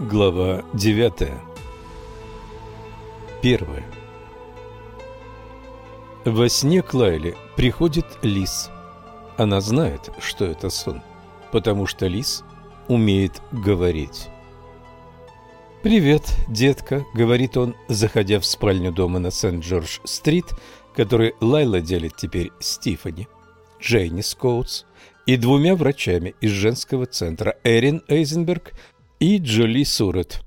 Глава 9 Первое Во сне к Лайле приходит лис. Она знает, что это сон, потому что лис умеет говорить. «Привет, детка», — говорит он, заходя в спальню дома на Сент-Джордж-стрит, который Лайла делит теперь с Джейни Скоутс и двумя врачами из женского центра Эрин Эйзенберг и Джоли Сурет.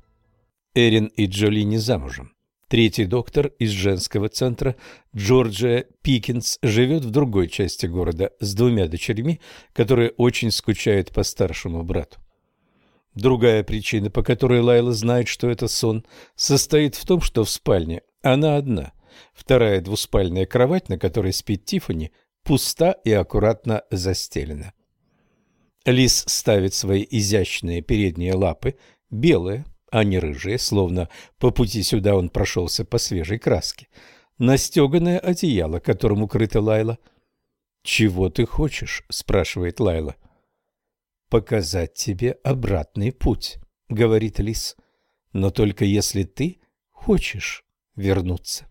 Эрин и Джоли не замужем. Третий доктор из женского центра Джорджия Пикинс живет в другой части города с двумя дочерьми, которые очень скучают по старшему брату. Другая причина, по которой Лайла знает, что это сон, состоит в том, что в спальне она одна. Вторая двуспальная кровать, на которой спит Тиффани, пуста и аккуратно застелена. Лис ставит свои изящные передние лапы, белые, а не рыжие, словно по пути сюда он прошелся по свежей краске, на стеганое одеяло, которым укрыта Лайла. «Чего ты хочешь?» — спрашивает Лайла. «Показать тебе обратный путь», — говорит лис, — «но только если ты хочешь вернуться».